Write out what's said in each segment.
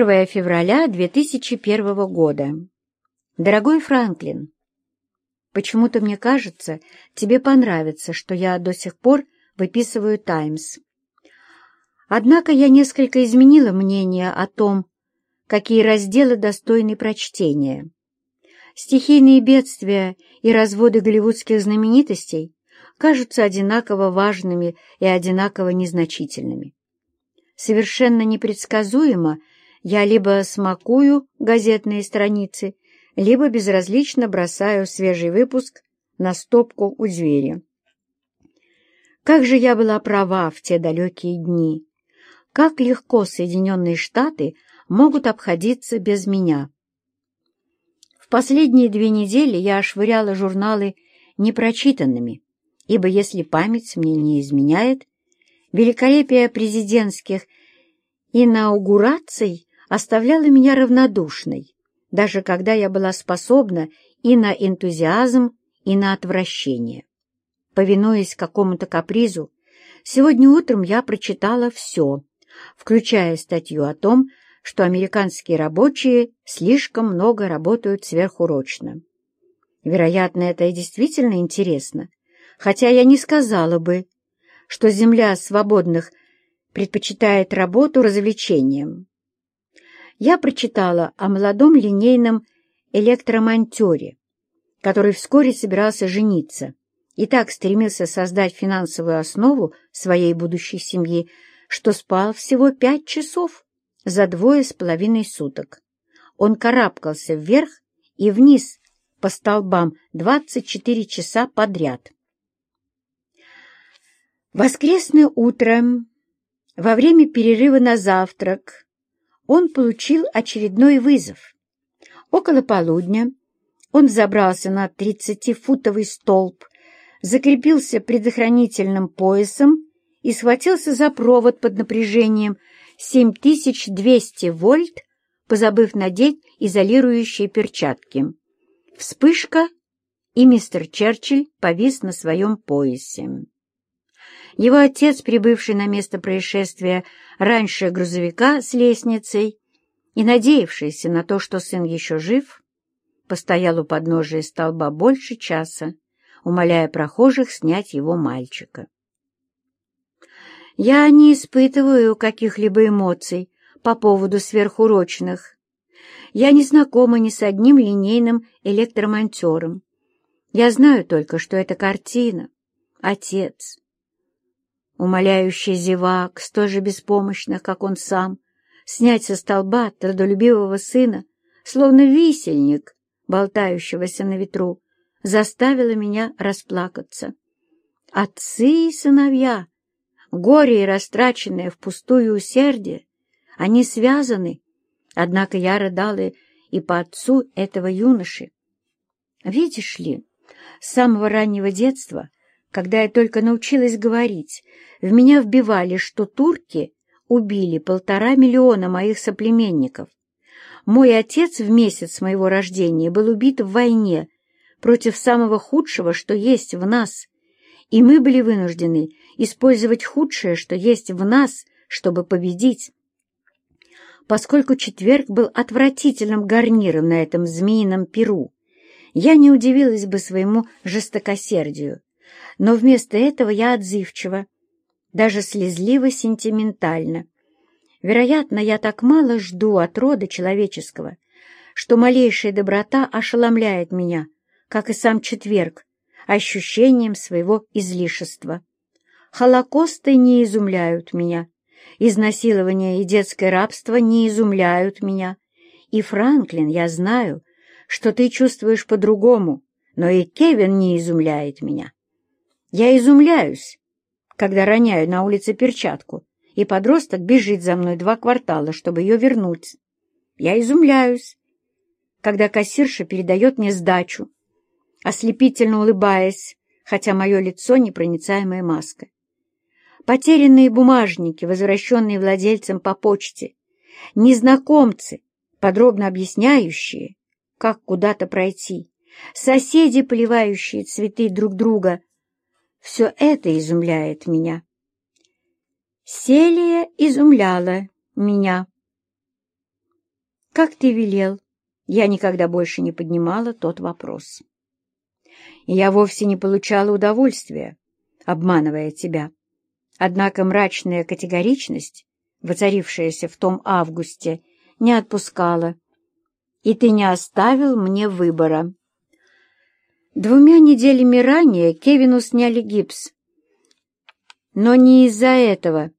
1 февраля 2001 года. Дорогой Франклин, почему-то мне кажется, тебе понравится, что я до сих пор выписываю «Таймс». Однако я несколько изменила мнение о том, какие разделы достойны прочтения. Стихийные бедствия и разводы голливудских знаменитостей кажутся одинаково важными и одинаково незначительными. Совершенно непредсказуемо я либо смакую газетные страницы, либо безразлично бросаю свежий выпуск на стопку у двери. Как же я была права в те далекие дни! Как легко Соединенные Штаты могут обходиться без меня! В последние две недели я ошвыряла журналы непрочитанными, ибо если память мне не изменяет, великолепие президентских инаугураций оставляло меня равнодушной, даже когда я была способна и на энтузиазм, и на отвращение. Повинуясь какому-то капризу, сегодня утром я прочитала все, включая статью о том, что американские рабочие слишком много работают сверхурочно. Вероятно, это и действительно интересно, хотя я не сказала бы, что земля свободных предпочитает работу развлечениям. Я прочитала о молодом линейном электромонтере, который вскоре собирался жениться и так стремился создать финансовую основу своей будущей семьи, что спал всего пять часов за двое с половиной суток. Он карабкался вверх и вниз по столбам 24 часа подряд. Воскресное утро, во время перерыва на завтрак, он получил очередной вызов. Около полудня он забрался на тридцатифутовый столб, закрепился предохранительным поясом и схватился за провод под напряжением 7200 вольт, позабыв надеть изолирующие перчатки. Вспышка, и мистер Черчилль повис на своем поясе. Его отец, прибывший на место происшествия раньше грузовика с лестницей и надеявшийся на то, что сын еще жив, постоял у подножия столба больше часа, умоляя прохожих снять его мальчика. Я не испытываю каких-либо эмоций по поводу сверхурочных. Я не знакома ни с одним линейным электромонтером. Я знаю только, что это картина, отец, умоляющий зевак, столь же беспомощных, как он сам, снять со столба трудолюбивого сына, словно висельник, болтающегося на ветру, заставило меня расплакаться. Отцы и сыновья, горе и растраченное впустую усердие, они связаны, однако я рыдала и по отцу этого юноши. Видишь ли, с самого раннего детства — когда я только научилась говорить, в меня вбивали, что турки убили полтора миллиона моих соплеменников. Мой отец в месяц моего рождения был убит в войне против самого худшего, что есть в нас, и мы были вынуждены использовать худшее, что есть в нас, чтобы победить. Поскольку четверг был отвратительным гарниром на этом змеином перу, я не удивилась бы своему жестокосердию но вместо этого я отзывчива, даже слезливо-сентиментально. Вероятно, я так мало жду от рода человеческого, что малейшая доброта ошеломляет меня, как и сам четверг, ощущением своего излишества. Холокосты не изумляют меня, изнасилование и детское рабство не изумляют меня. И, Франклин, я знаю, что ты чувствуешь по-другому, но и Кевин не изумляет меня. Я изумляюсь, когда роняю на улице перчатку, и подросток бежит за мной два квартала, чтобы ее вернуть. Я изумляюсь, когда кассирша передает мне сдачу, ослепительно улыбаясь, хотя мое лицо — непроницаемая маска. Потерянные бумажники, возвращенные владельцам по почте, незнакомцы, подробно объясняющие, как куда-то пройти, соседи, поливающие цветы друг друга все это изумляет меня. Селия изумляла меня. Как ты велел, я никогда больше не поднимала тот вопрос. Я вовсе не получала удовольствия, обманывая тебя. Однако мрачная категоричность, воцарившаяся в том августе, не отпускала, и ты не оставил мне выбора. Двумя неделями ранее Кевину сняли гипс. Но не из-за этого,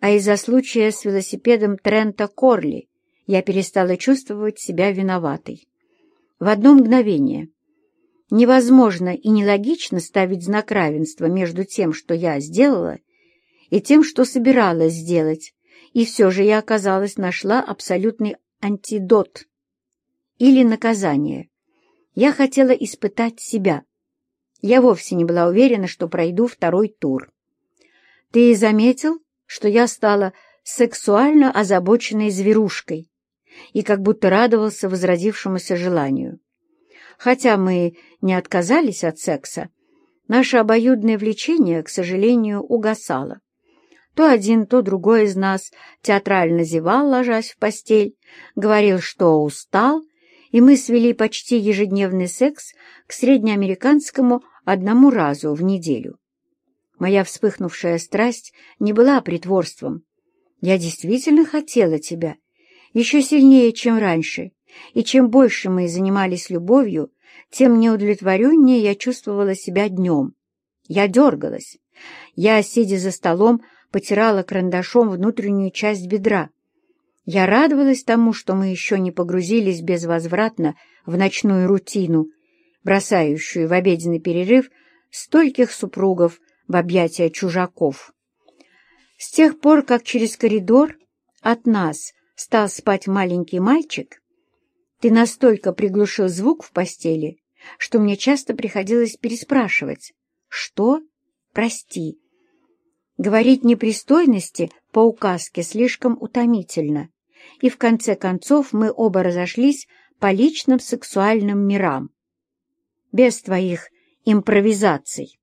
а из-за случая с велосипедом Трента Корли я перестала чувствовать себя виноватой. В одно мгновение. Невозможно и нелогично ставить знак равенства между тем, что я сделала, и тем, что собиралась сделать, и все же я, оказалось, нашла абсолютный антидот или наказание. Я хотела испытать себя. Я вовсе не была уверена, что пройду второй тур. Ты заметил, что я стала сексуально озабоченной зверушкой и как будто радовался возродившемуся желанию. Хотя мы не отказались от секса, наше обоюдное влечение, к сожалению, угасало. То один, то другой из нас театрально зевал, ложась в постель, говорил, что устал, и мы свели почти ежедневный секс к среднеамериканскому одному разу в неделю. Моя вспыхнувшая страсть не была притворством. Я действительно хотела тебя, еще сильнее, чем раньше, и чем больше мы занимались любовью, тем неудовлетвореннее я чувствовала себя днем. Я дергалась. Я, сидя за столом, потирала карандашом внутреннюю часть бедра. Я радовалась тому, что мы еще не погрузились безвозвратно в ночную рутину, бросающую в обеденный перерыв стольких супругов в объятия чужаков. С тех пор, как через коридор от нас стал спать маленький мальчик, ты настолько приглушил звук в постели, что мне часто приходилось переспрашивать «Что? Прости». Говорить непристойности по указке слишком утомительно, и в конце концов мы оба разошлись по личным сексуальным мирам. Без твоих импровизаций.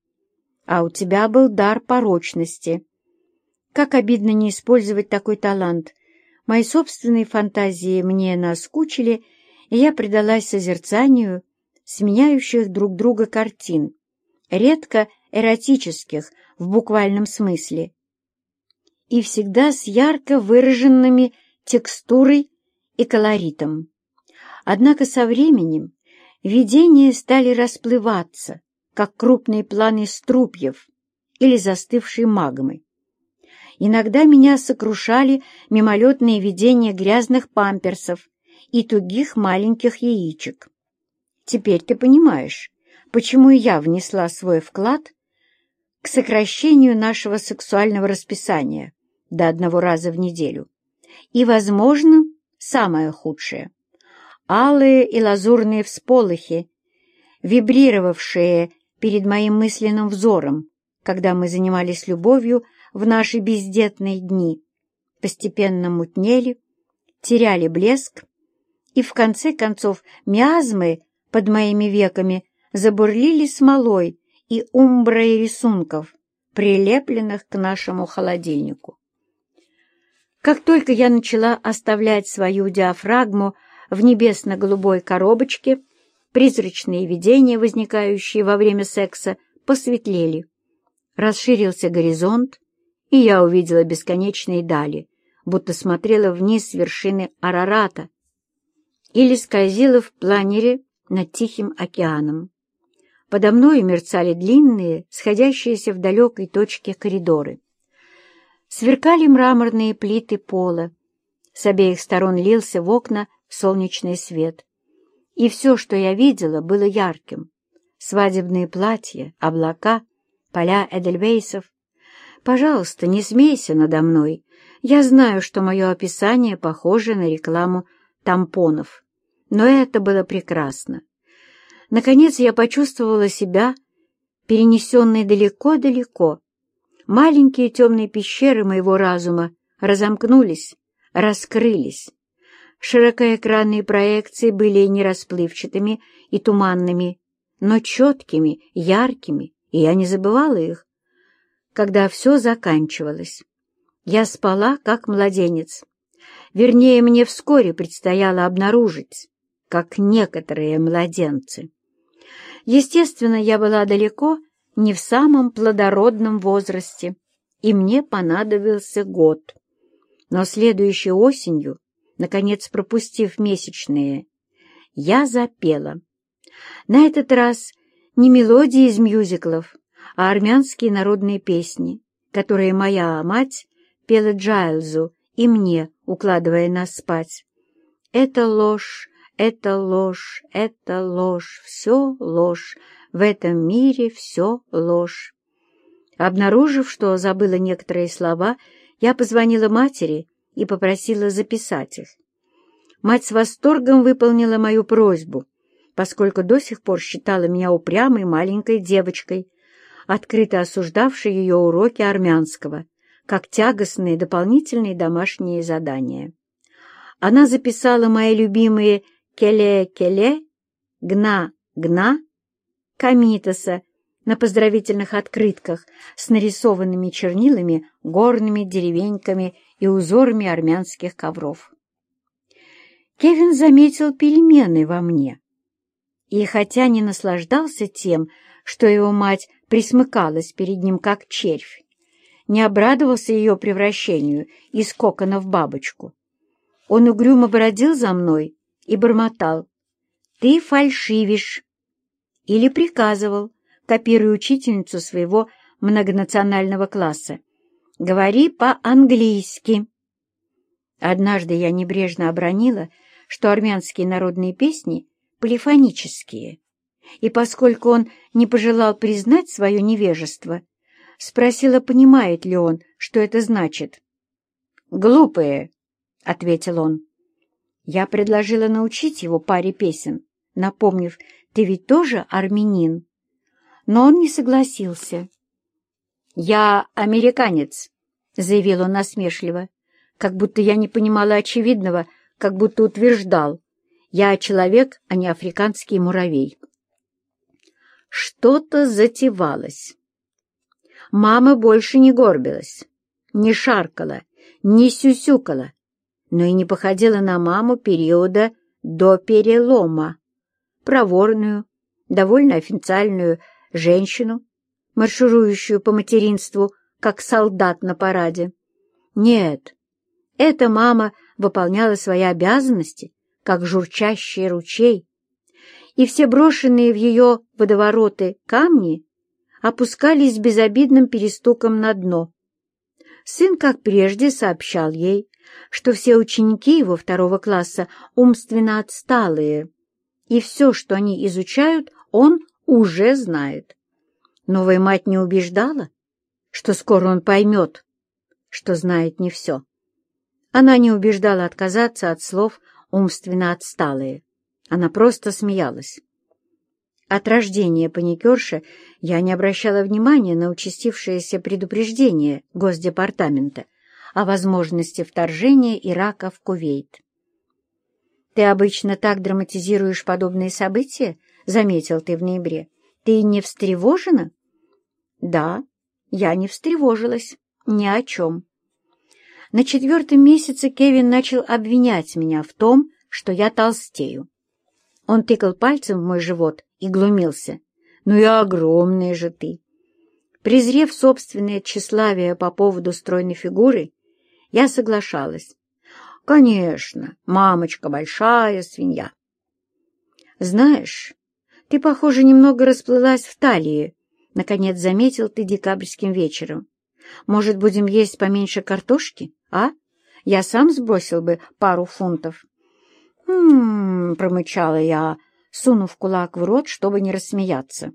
А у тебя был дар порочности. Как обидно не использовать такой талант. Мои собственные фантазии мне наскучили, и я предалась созерцанию сменяющих друг друга картин, редко эротических, в буквальном смысле, и всегда с ярко выраженными текстурой и колоритом. Однако со временем видения стали расплываться, как крупные планы струпьев или застывшей магмы. Иногда меня сокрушали мимолетные видения грязных памперсов и тугих маленьких яичек. Теперь ты понимаешь, почему я внесла свой вклад к сокращению нашего сексуального расписания до одного раза в неделю. И, возможно, самое худшее — алые и лазурные всполохи, вибрировавшие перед моим мысленным взором, когда мы занимались любовью в наши бездетные дни, постепенно мутнели, теряли блеск, и в конце концов миазмы под моими веками забурлили смолой, и умброй рисунков, прилепленных к нашему холодильнику. Как только я начала оставлять свою диафрагму в небесно-голубой коробочке, призрачные видения, возникающие во время секса, посветлели. Расширился горизонт, и я увидела бесконечные дали, будто смотрела вниз с вершины Арарата или скользила в планере над Тихим океаном. Подо мною мерцали длинные, сходящиеся в далекой точке коридоры. Сверкали мраморные плиты пола. С обеих сторон лился в окна солнечный свет. И все, что я видела, было ярким. Свадебные платья, облака, поля эдельвейсов. Пожалуйста, не смейся надо мной. Я знаю, что мое описание похоже на рекламу тампонов. Но это было прекрасно. Наконец я почувствовала себя перенесенной далеко-далеко. Маленькие темные пещеры моего разума разомкнулись, раскрылись. Широкоэкранные проекции были не расплывчатыми и туманными, но четкими, яркими, и я не забывала их. Когда все заканчивалось, я спала, как младенец. Вернее, мне вскоре предстояло обнаружить, как некоторые младенцы. Естественно, я была далеко не в самом плодородном возрасте, и мне понадобился год. Но следующей осенью, наконец пропустив месячные, я запела. На этот раз не мелодии из мюзиклов, а армянские народные песни, которые моя мать пела Джайлзу и мне, укладывая нас спать. Это ложь, это ложь, это ложь, все ложь, в этом мире все ложь. Обнаружив, что забыла некоторые слова, я позвонила матери и попросила записать их. Мать с восторгом выполнила мою просьбу, поскольку до сих пор считала меня упрямой маленькой девочкой, открыто осуждавшей ее уроки армянского, как тягостные дополнительные домашние задания. Она записала мои любимые «келе-келе», «гна-гна», «камитаса» на поздравительных открытках с нарисованными чернилами, горными деревеньками и узорами армянских ковров. Кевин заметил перемены во мне. И хотя не наслаждался тем, что его мать присмыкалась перед ним как червь, не обрадовался ее превращению из кокона в бабочку. Он угрюмо бродил за мной и бормотал «Ты фальшивишь!» или приказывал, копируя учительницу своего многонационального класса «Говори по-английски!» Однажды я небрежно обронила, что армянские народные песни полифонические, и поскольку он не пожелал признать свое невежество, спросила, понимает ли он, что это значит. «Глупые», — ответил он. Я предложила научить его паре песен, напомнив, «Ты ведь тоже армянин?» Но он не согласился. «Я американец», — заявил он насмешливо, как будто я не понимала очевидного, как будто утверждал, я человек, а не африканский муравей. Что-то затевалось. Мама больше не горбилась, не шаркала, не сюсюкала, но и не походила на маму периода до перелома, проворную, довольно официальную женщину, марширующую по материнству, как солдат на параде. Нет, эта мама выполняла свои обязанности, как журчащий ручей, и все брошенные в ее водовороты камни опускались безобидным перестуком на дно. Сын, как прежде, сообщал ей, что все ученики его второго класса умственно отсталые, и все, что они изучают, он уже знает. Новая мать не убеждала, что скоро он поймет, что знает не все. Она не убеждала отказаться от слов «умственно отсталые». Она просто смеялась. От рождения паникерши я не обращала внимания на участившееся предупреждение Госдепартамента о возможности вторжения Ирака в Кувейт. «Ты обычно так драматизируешь подобные события?» — заметил ты в ноябре. «Ты не встревожена?» «Да, я не встревожилась. Ни о чем. На четвертом месяце Кевин начал обвинять меня в том, что я толстею. Он тыкал пальцем в мой живот и глумился. «Ну и огромная же ты!» Презрев собственное тщеславие по поводу стройной фигуры, я соглашалась. «Конечно, мамочка большая свинья». «Знаешь, ты, похоже, немного расплылась в талии», — наконец заметил ты декабрьским вечером. «Может, будем есть поменьше картошки?» а? Я сам сбросил бы пару фунтов. «М-м-м», промычала я, сунув кулак в рот, чтобы не рассмеяться.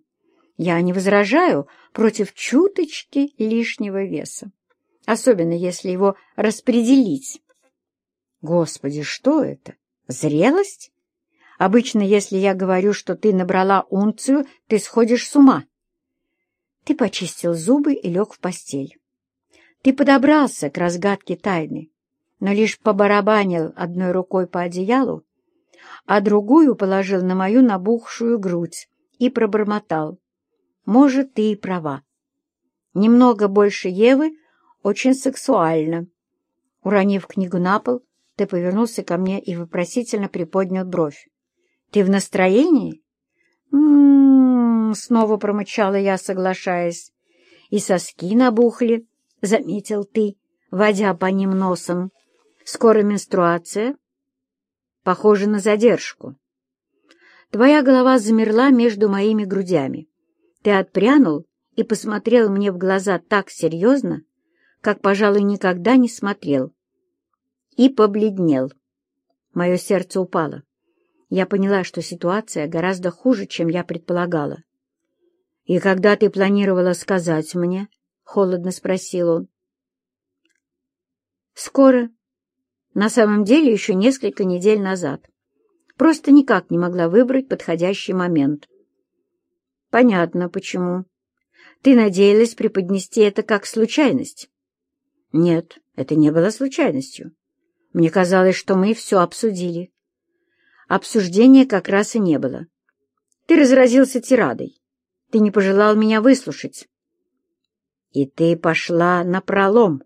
«Я не возражаю против чуточки лишнего веса, особенно если его распределить». «Господи, что это? Зрелость? Обычно, если я говорю, что ты набрала унцию, ты сходишь с ума». Ты почистил зубы и лег в постель. Ты подобрался к разгадке тайны, но лишь побарабанил одной рукой по одеялу, а другую положил на мою набухшую грудь и пробормотал. Может, ты и права. Немного больше Евы очень сексуально. Уронив книгу на пол, Ты повернулся ко мне и вопросительно приподнял бровь. «Ты в настроении?» «М-м-м», снова промычала я, соглашаясь. «И соски набухли», — заметил ты, водя по ним носом. «Скоро менструация?» «Похоже на задержку». Твоя голова замерла между моими грудями. Ты отпрянул и посмотрел мне в глаза так серьезно, как, пожалуй, никогда не смотрел. И побледнел. Мое сердце упало. Я поняла, что ситуация гораздо хуже, чем я предполагала. «И когда ты планировала сказать мне?» — холодно спросил он. «Скоро. На самом деле еще несколько недель назад. Просто никак не могла выбрать подходящий момент. Понятно, почему. Ты надеялась преподнести это как случайность? Нет, это не было случайностью. Мне казалось, что мы все обсудили. Обсуждения как раз и не было. Ты разразился тирадой. Ты не пожелал меня выслушать. И ты пошла на пролом.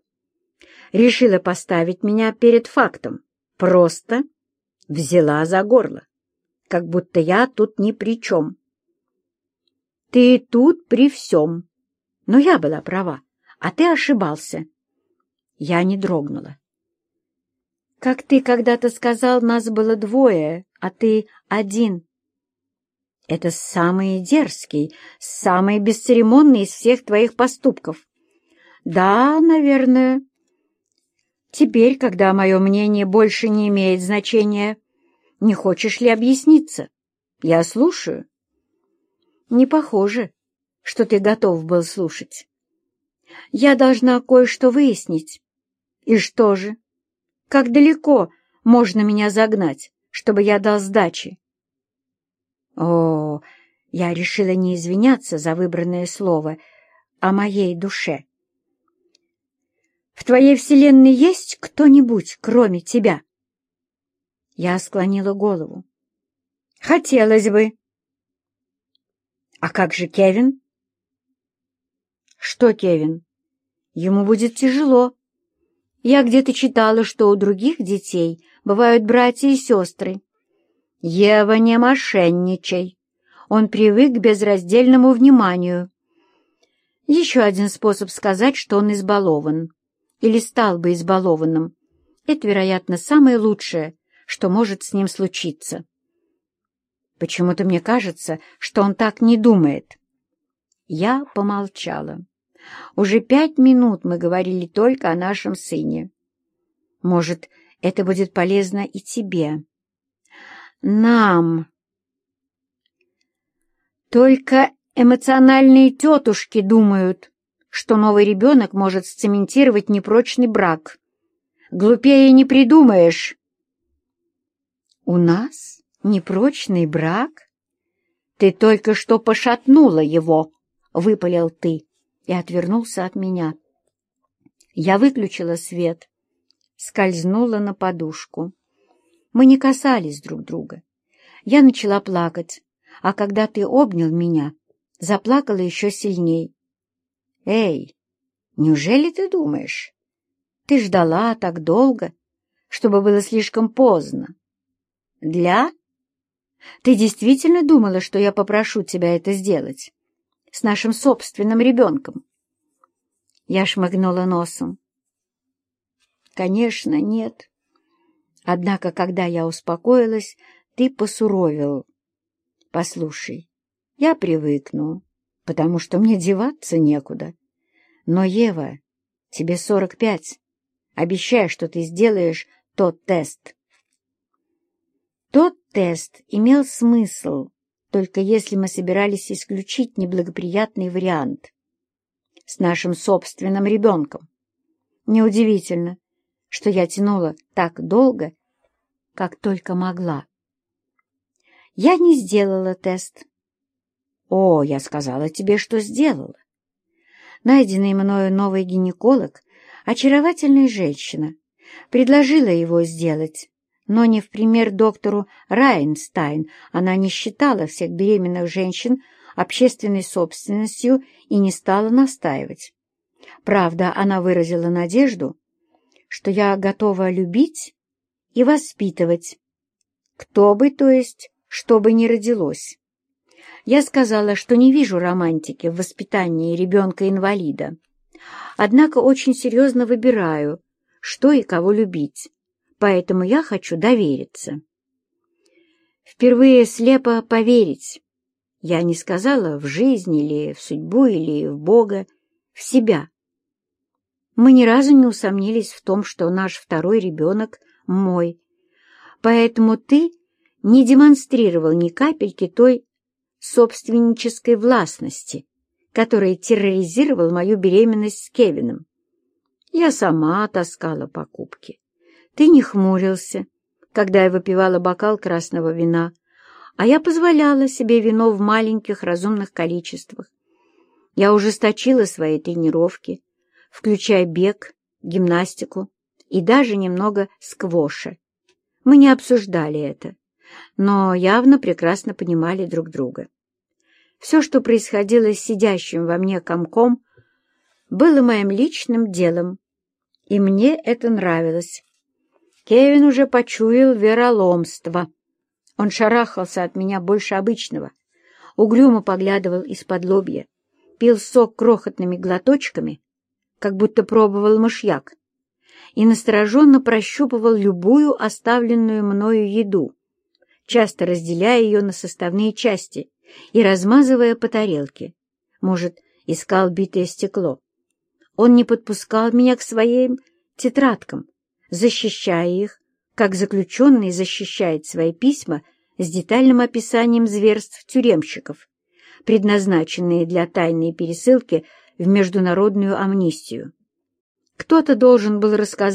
Решила поставить меня перед фактом. Просто взяла за горло, как будто я тут ни при чем. Ты тут при всем. Но я была права, а ты ошибался. Я не дрогнула. Как ты когда-то сказал, нас было двое, а ты один. Это самый дерзкий, самый бесцеремонный из всех твоих поступков. Да, наверное, Теперь, когда мое мнение больше не имеет значения, не хочешь ли объясниться? Я слушаю. Не похоже, что ты готов был слушать. Я должна кое-что выяснить. И что же? Как далеко можно меня загнать, чтобы я дал сдачи? О, я решила не извиняться за выбранное слово о моей душе. В твоей вселенной есть кто-нибудь, кроме тебя?» Я склонила голову. «Хотелось бы». «А как же Кевин?» «Что Кевин? Ему будет тяжело. Я где-то читала, что у других детей бывают братья и сестры. Ева, не мошенничай. Он привык к безраздельному вниманию. Еще один способ сказать, что он избалован или стал бы избалованным. Это, вероятно, самое лучшее, что может с ним случиться. Почему-то мне кажется, что он так не думает. Я помолчала. Уже пять минут мы говорили только о нашем сыне. Может, это будет полезно и тебе. Нам. Только эмоциональные тетушки думают, что новый ребенок может сцементировать непрочный брак. Глупее не придумаешь. У нас непрочный брак? Ты только что пошатнула его, — выпалил ты и отвернулся от меня. Я выключила свет, скользнула на подушку. Мы не касались друг друга. Я начала плакать, а когда ты обнял меня, заплакала еще сильней. «Эй, неужели ты думаешь? Ты ждала так долго, чтобы было слишком поздно. Для? Ты действительно думала, что я попрошу тебя это сделать? С нашим собственным ребенком?» Я шмыгнула носом. «Конечно, нет. Однако, когда я успокоилась, ты посуровил. Послушай, я привыкну потому что мне деваться некуда. Но, Ева, тебе сорок пять. Обещай, что ты сделаешь тот тест. Тот тест имел смысл, только если мы собирались исключить неблагоприятный вариант с нашим собственным ребенком. Неудивительно, что я тянула так долго, как только могла. Я не сделала тест, «О, я сказала тебе, что сделала». Найденный мною новый гинеколог, очаровательная женщина, предложила его сделать, но не в пример доктору Райнстайн она не считала всех беременных женщин общественной собственностью и не стала настаивать. Правда, она выразила надежду, что я готова любить и воспитывать. Кто бы, то есть, что бы ни родилось. Я сказала, что не вижу романтики в воспитании ребенка-инвалида. Однако очень серьезно выбираю, что и кого любить, поэтому я хочу довериться. Впервые слепо поверить. Я не сказала в жизнь или в судьбу или в Бога, в себя. Мы ни разу не усомнились в том, что наш второй ребенок мой, поэтому ты не демонстрировал ни капельки той собственнической властности, который терроризировал мою беременность с Кевином. Я сама таскала покупки. Ты не хмурился, когда я выпивала бокал красного вина, а я позволяла себе вино в маленьких разумных количествах. Я ужесточила свои тренировки, включая бег, гимнастику и даже немного сквоша. Мы не обсуждали это, но явно прекрасно понимали друг друга. Все, что происходило с сидящим во мне комком, было моим личным делом, и мне это нравилось. Кевин уже почуял вероломство. Он шарахался от меня больше обычного, угрюмо поглядывал из-под лобья, пил сок крохотными глоточками, как будто пробовал мышьяк, и настороженно прощупывал любую оставленную мною еду, часто разделяя ее на составные части и размазывая по тарелке. Может, искал битое стекло. Он не подпускал меня к своим тетрадкам, защищая их, как заключенный защищает свои письма с детальным описанием зверств тюремщиков, предназначенные для тайной пересылки в международную амнистию. Кто-то должен был рассказать